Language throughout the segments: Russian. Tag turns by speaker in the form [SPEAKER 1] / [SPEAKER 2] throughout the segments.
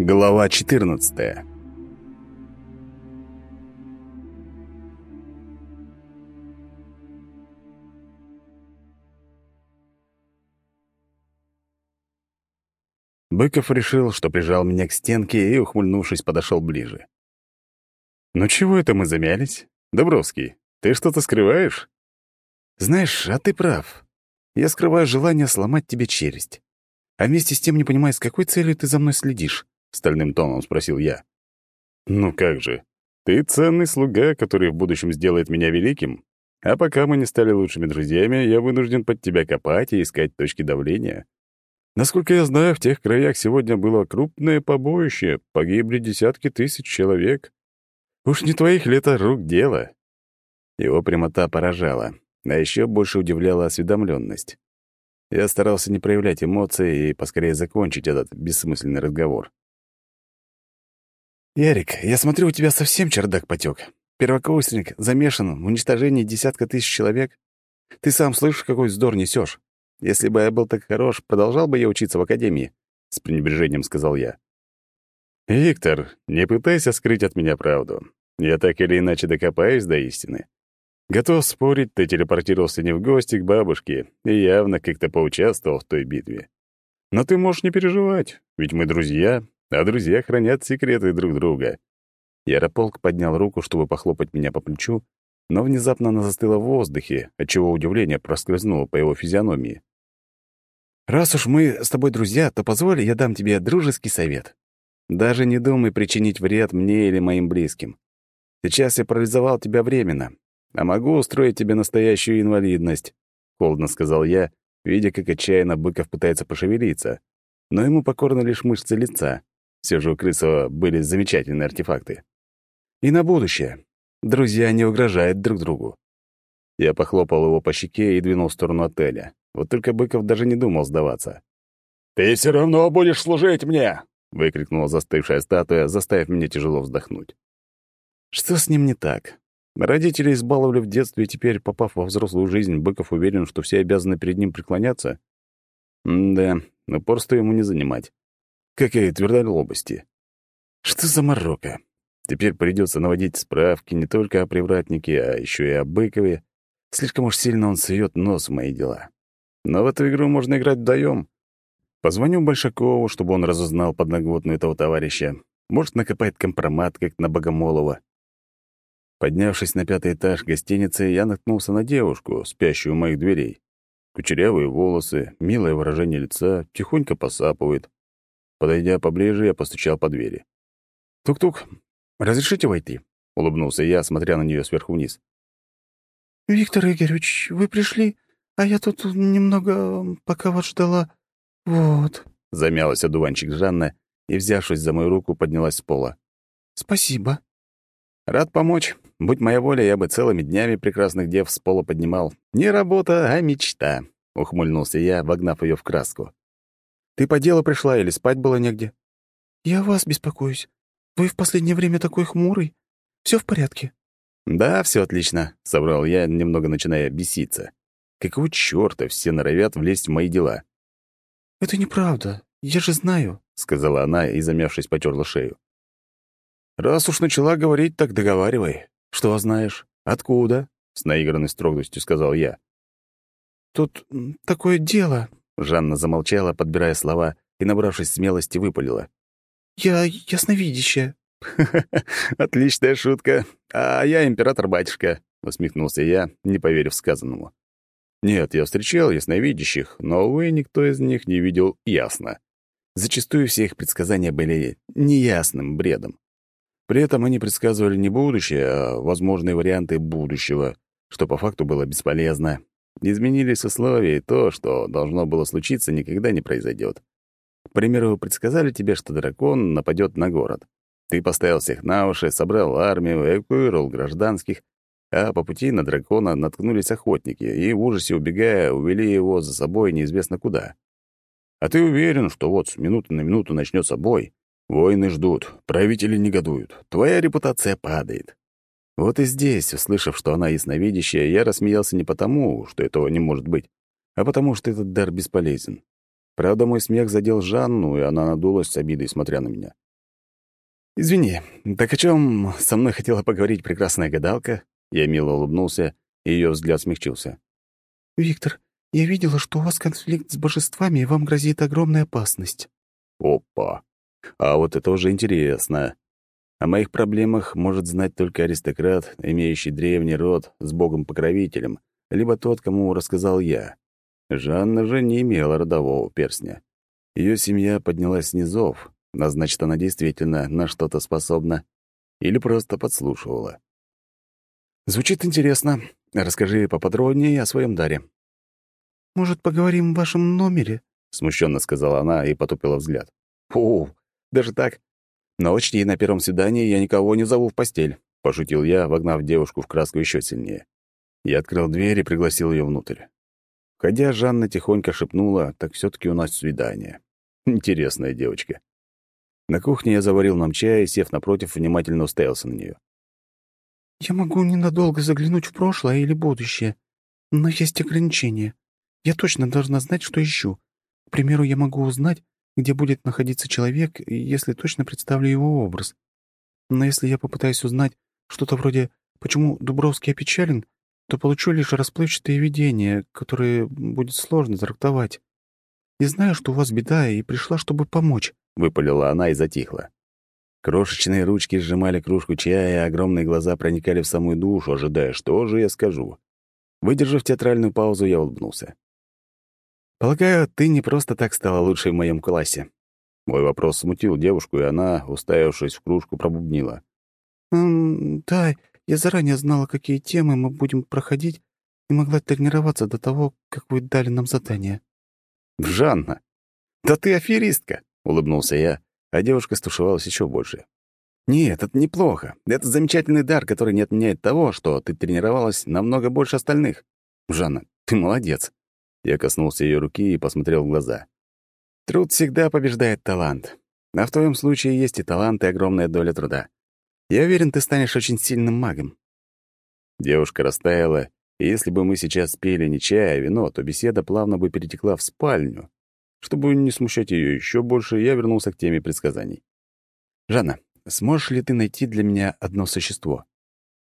[SPEAKER 1] Глава 14 Быков решил, что прижал меня к стенке и, ухмыльнувшись, подошел ближе. «Ну чего это мы замялись? Добровский, ты что-то скрываешь?» «Знаешь, а ты прав. Я скрываю желание сломать тебе челюсть. А вместе с тем не понимаю, с какой целью ты за мной следишь. — стальным тоном спросил я. «Ну как же, ты ценный слуга, который в будущем сделает меня великим. А пока мы не стали лучшими друзьями, я вынужден под тебя копать и искать точки давления. Насколько я знаю, в тех краях сегодня было крупное побоище, погибли десятки тысяч человек. Уж не твоих ли это рук дело?» Его прямота поражала, а еще больше удивляла осведомленность. Я старался не проявлять эмоций и поскорее закончить этот бессмысленный разговор. «Ярик, я смотрю, у тебя совсем чердак потек. Первокурсник замешан в уничтожении десятка тысяч человек. Ты сам слышишь, какой вздор несешь. Если бы я был так хорош, продолжал бы я учиться в академии», — с пренебрежением сказал я. «Виктор, не пытайся скрыть от меня правду. Я так или иначе докопаюсь до истины. Готов спорить, ты телепортировался не в гости к бабушке и явно как-то поучаствовал в той битве. Но ты можешь не переживать, ведь мы друзья, а друзья хранят секреты друг друга. Ярополк поднял руку, чтобы похлопать меня по плечу, но внезапно она застыла в воздухе, отчего удивление проскользнуло по его физиономии. «Раз уж мы с тобой друзья, то позволь, я дам тебе дружеский совет. Даже не думай причинить вред мне или моим близким. Сейчас я парализовал тебя временно, а могу устроить тебе настоящую инвалидность», — холодно сказал я, видя, как отчаянно Быков пытается пошевелиться. Но ему покорны лишь мышцы лица. Все же у Крысова были замечательные артефакты. И на будущее. Друзья не угрожают друг другу. Я похлопал его по щеке и двинул в сторону отеля. Вот только Быков даже не думал сдаваться. «Ты все равно будешь служить мне!» — выкрикнула застывшая статуя, заставив меня тяжело вздохнуть. Что с ним не так? Родители избаловали в детстве, и теперь, попав во взрослую жизнь, Быков уверен, что все обязаны перед ним преклоняться? М да, просто ему не занимать как и твердолобости. Что за морока? Теперь придется наводить справки не только о привратнике, а еще и о Быкове. Слишком уж сильно он сует нос в мои дела. Но в эту игру можно играть вдвоем. Позвоню Большакову, чтобы он разузнал подноготную этого товарища. Может, накопает компромат, как на Богомолова. Поднявшись на пятый этаж гостиницы, я наткнулся на девушку, спящую у моих дверей. Кучерявые волосы, милое выражение лица, тихонько посапывает. Подойдя поближе, я постучал по двери. «Тук-тук, разрешите войти?» — улыбнулся я, смотря на нее сверху вниз.
[SPEAKER 2] «Виктор Игоревич, вы пришли, а я тут немного, пока вас ждала. Вот».
[SPEAKER 1] Замялась одуванчик Жанна и, взявшись за мою руку, поднялась с пола.
[SPEAKER 2] «Спасибо».
[SPEAKER 1] «Рад помочь. Будь моя воля, я бы целыми днями прекрасных дев с пола поднимал. Не работа, а мечта», — ухмыльнулся я, вогнав ее в краску. Ты по делу пришла или спать было негде?»
[SPEAKER 2] «Я вас беспокоюсь. Вы в последнее время такой хмурый. Все в порядке?»
[SPEAKER 1] «Да, все отлично», — соврал я, немного начиная беситься. «Какого чёрта все норовят влезть в мои дела?»
[SPEAKER 2] «Это неправда. Я же знаю», — сказала она и, замявшись, потерла шею.
[SPEAKER 1] «Раз уж начала говорить, так договаривай. Что знаешь? Откуда?» — с наигранной строгостью сказал я.
[SPEAKER 2] «Тут такое дело»,
[SPEAKER 1] Жанна замолчала, подбирая слова, и, набравшись смелости, выпалила.
[SPEAKER 2] «Я ясновидящая».
[SPEAKER 1] Отличная шутка. А я император-батюшка», — усмехнулся я, не поверив сказанному. «Нет, я встречал ясновидящих, но, увы, никто из них не видел ясно. Зачастую все их предсказания были неясным бредом. При этом они предсказывали не будущее, а возможные варианты будущего, что по факту было бесполезно, Изменились условия, и то, что должно было случиться, никогда не произойдет. К примеру, предсказали тебе, что дракон нападет на город. Ты поставил всех на уши, собрал армию, эвакуировал гражданских, а по пути на дракона наткнулись охотники и, в ужасе убегая, увели его за собой неизвестно куда. А ты уверен, что вот с минуты на минуту начнется бой, Войны ждут, правители негодуют, твоя репутация падает. Вот и здесь, услышав, что она ясновидящая, я рассмеялся не потому, что этого не может быть, а потому, что этот дар бесполезен. Правда, мой смех задел Жанну, и она надулась с обидой, смотря на меня. «Извини, так о чем со мной хотела поговорить прекрасная гадалка?» Я мило улыбнулся, и ее взгляд смягчился.
[SPEAKER 2] «Виктор, я видела, что у вас конфликт с божествами, и вам грозит огромная опасность».
[SPEAKER 1] «Опа! А вот это уже интересно. О моих проблемах может знать только аристократ, имеющий древний род с богом-покровителем, либо тот, кому рассказал я. Жанна же не имела родового перстня. Ее семья поднялась с низов, а значит, она действительно на что-то способна. Или просто подслушивала. Звучит интересно. Расскажи поподробнее о своем даре.
[SPEAKER 2] «Может, поговорим в вашем номере?»
[SPEAKER 1] — смущенно сказала она и потупила взгляд. «Фу, даже так? Но учти, на первом свидании я никого не зову в постель», — пошутил я, вогнав девушку в краску еще сильнее. Я открыл дверь и пригласил ее внутрь. Входя, Жанна тихонько шепнула, так все таки у нас свидание. Интересная девочка. На кухне я заварил нам чай, и, сев напротив, внимательно уставился на нее.
[SPEAKER 2] «Я могу ненадолго заглянуть в прошлое или будущее, но есть ограничения. Я точно должна знать, что ищу. К примеру, я могу узнать, где будет находиться человек, если точно представлю его образ. Но если я попытаюсь узнать что-то вроде «почему Дубровский опечален», то получу лишь расплывчатые видения, которые будет сложно трактовать. Я знаю, что у вас беда, и пришла, чтобы помочь
[SPEAKER 1] выпалила она и затихла. Крошечные ручки сжимали кружку чая, а огромные глаза проникали в самую душу, ожидая, что же я скажу. Выдержав театральную паузу, я улыбнулся. «Полагаю, ты не просто так стала лучшей в моем классе». Мой вопрос смутил девушку, и она, уставившись в кружку, пробубнила.
[SPEAKER 2] «М «Да, я заранее знала, какие темы мы будем проходить, и могла тренироваться до того, как вы дали нам задание».
[SPEAKER 1] «Жанна, да ты аферистка!» улыбнулся я, а девушка стушевалась еще больше. «Нет, это неплохо. Это замечательный дар, который не отменяет того, что ты тренировалась намного больше остальных. Жанна, ты молодец». Я коснулся ее руки и посмотрел в глаза. «Труд всегда побеждает талант. А в твоем случае есть и талант, и огромная доля труда. Я уверен, ты станешь очень сильным магом». Девушка растаяла, и если бы мы сейчас пили не чай, а вино, то беседа плавно бы перетекла в спальню, чтобы не смущать ее еще больше, я вернулся к теме предсказаний. «Жанна, сможешь ли ты найти для меня одно существо?»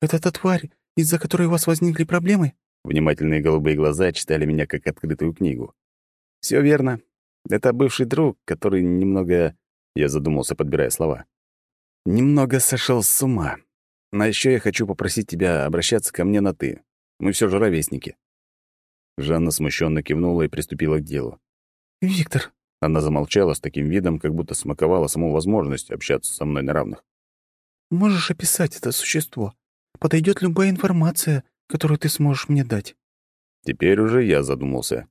[SPEAKER 2] «Это та тварь, из-за которой у вас возникли проблемы?»
[SPEAKER 1] Внимательные голубые глаза читали меня как открытую книгу. Все верно. Это бывший друг, который немного...» Я задумался, подбирая слова. «Немного сошел с ума. А еще я хочу попросить тебя обращаться ко мне на «ты». Мы все же ровесники». Жанна смущенно кивнула и приступила к делу.
[SPEAKER 2] «Виктор!»
[SPEAKER 1] Она замолчала с таким видом, как будто смаковала саму возможность общаться со мной на равных.
[SPEAKER 2] «Можешь описать это существо? Подойдет любая информация, которую ты сможешь мне дать».
[SPEAKER 1] Теперь уже я задумался.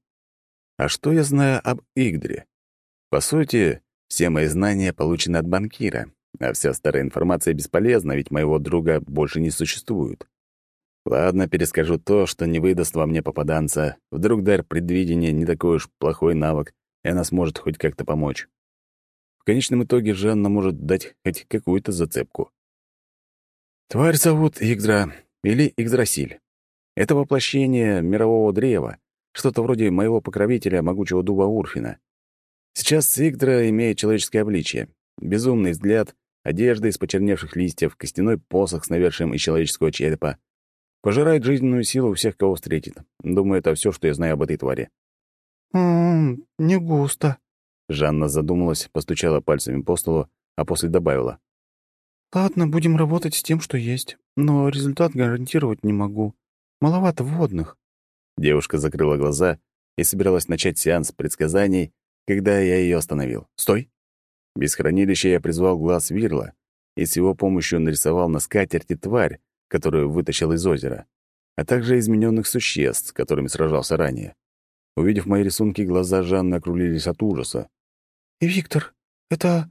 [SPEAKER 1] А что я знаю об Игдре? По сути, все мои знания получены от банкира, а вся старая информация бесполезна, ведь моего друга больше не существует. Ладно, перескажу то, что не выдаст во мне попаданца. Вдруг дар предвидения не такой уж плохой навык, и она сможет хоть как-то помочь. В конечном итоге Жанна может дать хоть какую-то зацепку. Тварь зовут Игдра или Игдрасиль. Это воплощение мирового древа, что-то вроде моего покровителя, могучего дуба Урфина. Сейчас Игдра имеет человеческое обличие. Безумный взгляд, одежда из почерневших листьев, костяной посох с навершием из человеческого черепа. Пожирает жизненную силу всех, кого встретит. Думаю, это все, что я знаю об этой твари.
[SPEAKER 2] «М-м, не густо».
[SPEAKER 1] Жанна задумалась, постучала пальцами по столу, а после добавила.
[SPEAKER 2] «Ладно, будем работать с тем, что есть, но результат гарантировать не могу. Маловато вводных».
[SPEAKER 1] Девушка закрыла глаза и собиралась начать сеанс предсказаний, когда я ее остановил. «Стой!» Без хранилища я призвал глаз Вирла и с его помощью нарисовал на скатерти тварь, которую вытащил из озера, а также измененных существ, с которыми сражался ранее. Увидев мои рисунки, глаза Жанны округлились от ужаса.
[SPEAKER 2] «Виктор, это...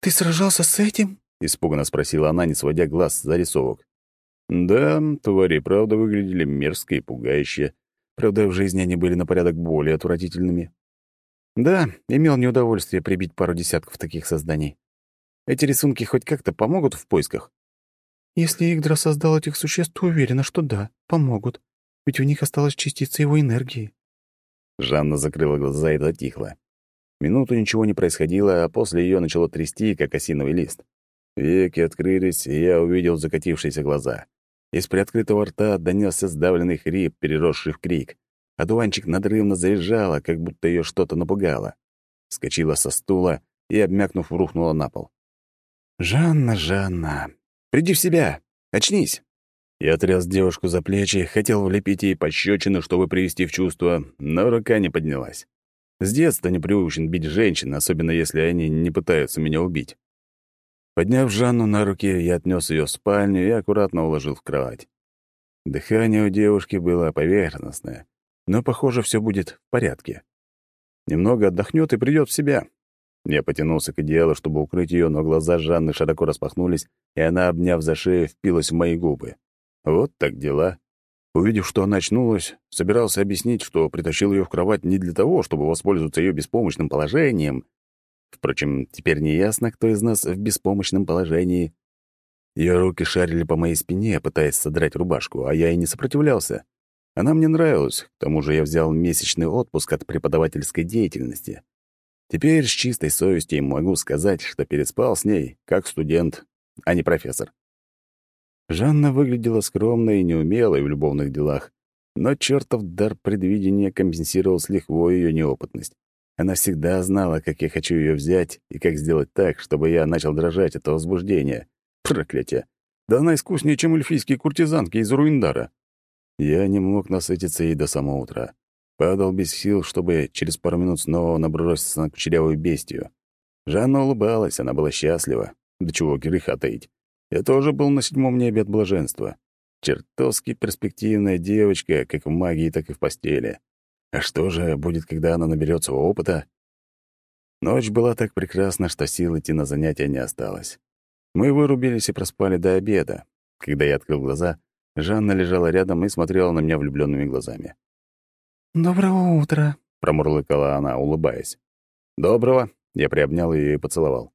[SPEAKER 2] ты сражался с этим?»
[SPEAKER 1] — испуганно спросила она, не сводя глаз с зарисовок. Да, твари, правда, выглядели мерзко и пугающе. Правда, в жизни они были на порядок более отвратительными. Да, имел неудовольствие прибить пару десятков таких созданий. Эти рисунки хоть как-то помогут в поисках?
[SPEAKER 2] Если Игдра создал этих существ, то уверена, что да, помогут. Ведь в них осталась частица его энергии.
[SPEAKER 1] Жанна закрыла глаза и затихла. Минуту ничего не происходило, а после ее начало трясти, как осиновый лист. Веки открылись, и я увидел закатившиеся глаза. Из приоткрытого рта донесся сдавленный хрип, переросший в крик. Одуванчик надрывно заезжала, как будто ее что-то напугало. Скочила со стула и, обмякнув, рухнула на пол. «Жанна, Жанна, приди в себя! Очнись!» Я тряс девушку за плечи, хотел влепить ей пощечину, чтобы привести в чувство, но рука не поднялась. С детства не приучен бить женщин, особенно если они не пытаются меня убить. Подняв Жанну на руки, я отнес ее в спальню и аккуратно уложил в кровать. Дыхание у девушки было поверхностное, но, похоже, все будет в порядке. Немного отдохнет и придет в себя. Я потянулся к одеялу, чтобы укрыть ее, но глаза Жанны широко распахнулись, и она, обняв за шею, впилась в мои губы. Вот так дела. Увидев, что она очнулась, собирался объяснить, что притащил ее в кровать не для того, чтобы воспользоваться ее беспомощным положением. Впрочем, теперь не ясно, кто из нас в беспомощном положении. Ее руки шарили по моей спине, пытаясь содрать рубашку, а я и не сопротивлялся. Она мне нравилась, к тому же я взял месячный отпуск от преподавательской деятельности. Теперь с чистой совестью могу сказать, что переспал с ней, как студент, а не профессор. Жанна выглядела скромной и неумелой в любовных делах, но чертов дар предвидения компенсировал с лихвой ее неопытность. Она всегда знала, как я хочу ее взять и как сделать так, чтобы я начал дрожать от возбуждения. Проклятие! Да она искуснее, чем эльфийские куртизанки из Руиндара. Я не мог насытиться ей до самого утра. Падал без сил, чтобы через пару минут снова наброситься на кучерявую бестию. Жанна улыбалась, она была счастлива. До чего греха таить. Я тоже был на седьмом небе от блаженства. Чертовски перспективная девочка, как в магии, так и в постели. А что же будет, когда она наберется опыта? Ночь была так прекрасна, что сил идти на занятия не осталось. Мы вырубились и проспали до обеда. Когда я открыл глаза, Жанна лежала рядом и смотрела на меня влюбленными глазами.
[SPEAKER 2] «Доброе утро», —
[SPEAKER 1] промурлыкала она, улыбаясь. «Доброго», — я приобнял ее и поцеловал.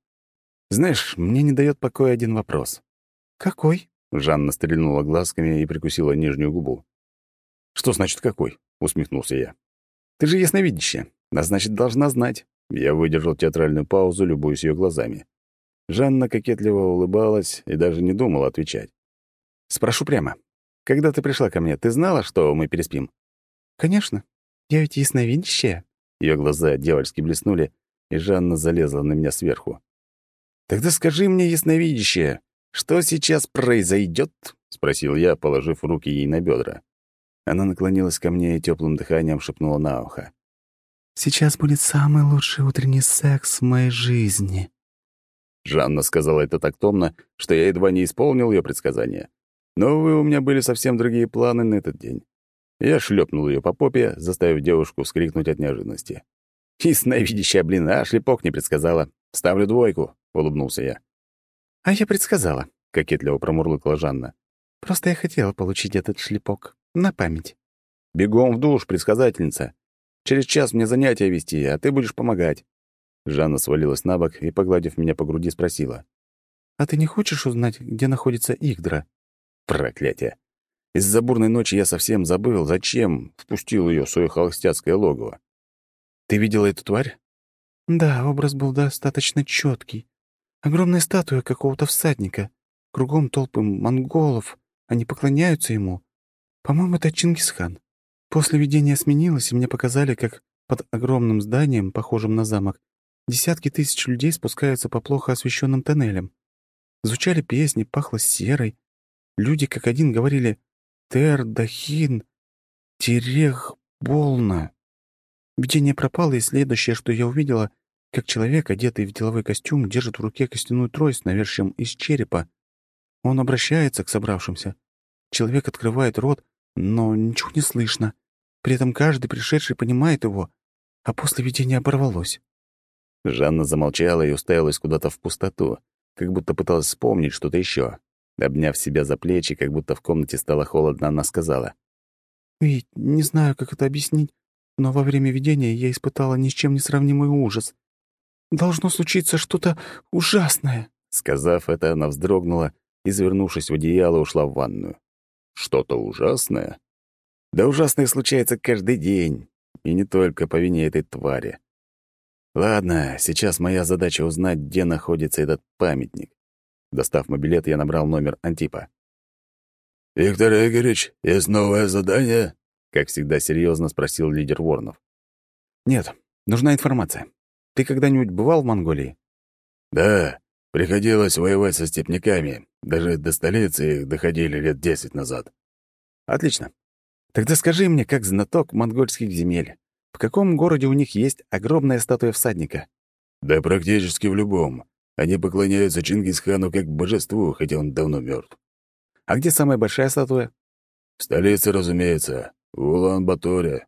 [SPEAKER 1] Знаешь, мне не дает покоя один вопрос.
[SPEAKER 2] Какой?
[SPEAKER 1] Жанна стрельнула глазками и прикусила нижнюю губу. Что значит какой? усмехнулся я. Ты же ясновидящая, а значит, должна знать. Я выдержал театральную паузу, любуясь ее глазами. Жанна кокетливо улыбалась и даже не думала отвечать. «Спрошу прямо. Когда ты пришла ко мне, ты знала, что мы переспим?»
[SPEAKER 2] «Конечно. Я ведь ясновидящая».
[SPEAKER 1] Ее глаза дьявольски блеснули, и Жанна залезла на меня сверху. «Тогда скажи мне, ясновидящее, что сейчас произойдет?» — спросил я, положив руки ей на бедра. Она наклонилась ко мне и теплым дыханием шепнула на ухо.
[SPEAKER 2] «Сейчас будет самый лучший утренний секс в моей жизни».
[SPEAKER 1] Жанна сказала это так томно, что я едва не исполнил ее предсказание. Но, увы, у меня были совсем другие планы на этот день. Я шлепнул ее по попе, заставив девушку вскрикнуть от неожиданности. «Ясновидящая, блин, а шлепок не предсказала. Ставлю двойку», — улыбнулся я.
[SPEAKER 2] «А я предсказала», —
[SPEAKER 1] кокетливо промурлыкала Жанна.
[SPEAKER 2] «Просто я хотела получить этот шлепок. На память».
[SPEAKER 1] «Бегом в душ, предсказательница. Через час мне занятия вести, а ты будешь помогать». Жанна свалилась на бок и, погладив меня по груди, спросила.
[SPEAKER 2] «А ты не хочешь узнать, где находится Игдра?»
[SPEAKER 1] Проклятие. Из-за бурной ночи я совсем забыл, зачем впустил ее в свое холостяцкое логово. «Ты видела эту тварь?»
[SPEAKER 2] «Да, образ был достаточно четкий. Огромная статуя какого-то всадника. Кругом толпы монголов. Они поклоняются ему. По-моему, это Чингисхан. После видения сменилось, и мне показали, как под огромным зданием, похожим на замок, десятки тысяч людей спускаются по плохо освещенным тоннелям. Звучали песни, пахло серой. Люди как один говорили «Тер, Дахин, Терех, Болно». Видение пропало, и следующее, что я увидела, как человек, одетый в деловой костюм, держит в руке костяную трость, навершием из черепа. Он обращается к собравшимся. Человек открывает рот, но ничего не слышно. При этом каждый пришедший понимает его, а после видения оборвалось.
[SPEAKER 1] Жанна замолчала и уставилась куда-то в пустоту, как будто пыталась вспомнить что-то еще. Обняв себя за плечи, как будто в комнате стало холодно, она сказала.
[SPEAKER 2] «Ведь не знаю, как это объяснить, но во время видения я испытала ни с чем не сравнимый ужас. Должно случиться что-то ужасное».
[SPEAKER 1] Сказав это, она вздрогнула и, завернувшись в одеяло, ушла в ванную. «Что-то ужасное?» «Да ужасное случается каждый день, и не только по вине этой твари. Ладно, сейчас моя задача узнать, где находится этот памятник. Достав мобилет, я набрал номер Антипа.
[SPEAKER 3] «Виктор Игоревич, есть новое задание?»
[SPEAKER 1] Как всегда серьезно спросил лидер Воронов. «Нет, нужна информация. Ты когда-нибудь бывал в Монголии?»
[SPEAKER 3] «Да, приходилось воевать со степняками. Даже до столицы их доходили лет десять назад».
[SPEAKER 1] «Отлично. Тогда скажи мне, как знаток монгольских земель, в каком городе у них есть огромная статуя всадника?»
[SPEAKER 3] «Да практически в любом. Они поклоняются Чингисхану как божеству, хотя он давно мертв.
[SPEAKER 1] «А где самая большая статуя?»
[SPEAKER 3] «В столице, разумеется, в Улан-Баторе.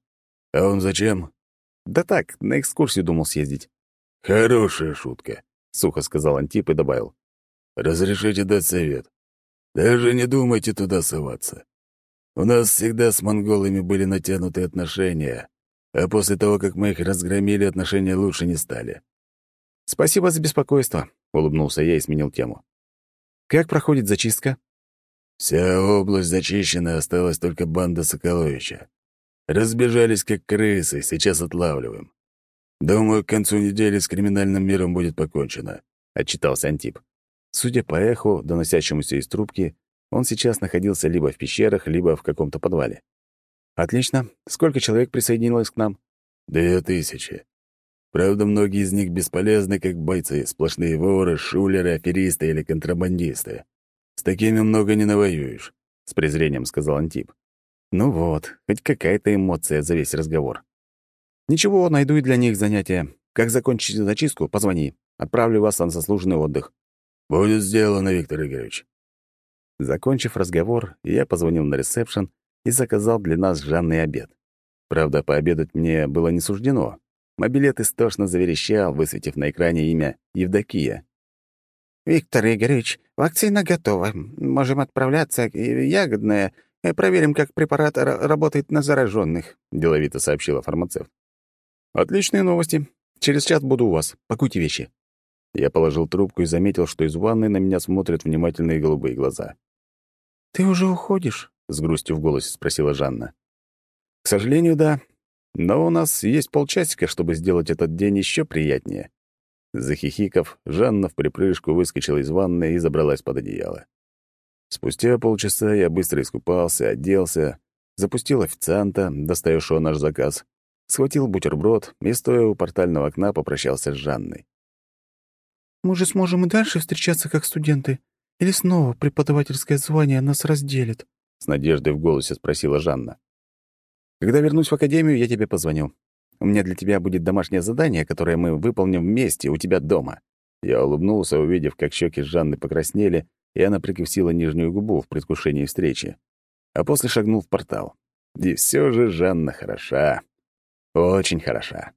[SPEAKER 3] А он зачем?»
[SPEAKER 1] «Да так, на экскурсию думал съездить».
[SPEAKER 3] «Хорошая шутка», — сухо сказал Антип и добавил. «Разрешите дать совет. Даже не думайте туда соваться. У нас всегда с монголами были натянутые отношения, а после того, как мы их разгромили, отношения лучше не стали».
[SPEAKER 1] «Спасибо за беспокойство», — улыбнулся я и сменил тему. «Как проходит зачистка?»
[SPEAKER 3] «Вся область зачищена, осталась только банда Соколовича. Разбежались как крысы, сейчас отлавливаем. Думаю, к концу недели с криминальным миром будет покончено», — отчитался Антип.
[SPEAKER 1] Судя по эху, доносящемуся из трубки, он сейчас находился либо в пещерах, либо в каком-то подвале. «Отлично. Сколько человек присоединилось к нам?»
[SPEAKER 3] «Две тысячи. Правда, многие из них бесполезны, как бойцы, сплошные воры, шулеры, аферисты или контрабандисты. С такими много не навоюешь», — с презрением сказал Антип.
[SPEAKER 1] «Ну вот, хоть какая-то эмоция за весь разговор. Ничего, найду и для них занятия. Как закончите зачистку, позвони. Отправлю вас на заслуженный отдых».
[SPEAKER 3] «Будет сделано, Виктор Игоревич».
[SPEAKER 1] Закончив разговор, я позвонил на ресепшн и заказал для нас Жанный обед. Правда, пообедать мне было не суждено. Мобилет истошно заверещал, высветив на экране имя Евдокия.
[SPEAKER 2] «Виктор Игоревич, вакцина готова. Можем отправляться. Ягодная. Проверим, как препарат работает на зараженных», —
[SPEAKER 1] деловито сообщила фармацевт. «Отличные новости. Через час буду у вас. Пакуйте вещи». Я положил трубку и заметил, что из ванной на меня смотрят внимательные голубые глаза.
[SPEAKER 2] «Ты уже уходишь?»
[SPEAKER 1] — с грустью в голосе спросила Жанна. «К сожалению, да. Но у нас есть полчасика, чтобы сделать этот день еще приятнее». Захихиков, Жанна в припрыжку выскочила из ванной и забралась под одеяло. Спустя полчаса я быстро искупался, оделся, запустил официанта, достающего наш заказ, схватил бутерброд и, стоя у портального окна, попрощался с Жанной.
[SPEAKER 2] «Мы же сможем и дальше встречаться как студенты? Или снова преподавательское звание нас разделит?»
[SPEAKER 1] — с надеждой в голосе спросила Жанна. «Когда вернусь в академию, я тебе позвоню. У меня для тебя будет домашнее задание, которое мы выполним вместе у тебя дома». Я улыбнулся, увидев, как щеки Жанны покраснели, и она прикусила нижнюю губу в предвкушении встречи. А после шагнул в портал. И все же Жанна хороша. Очень хороша.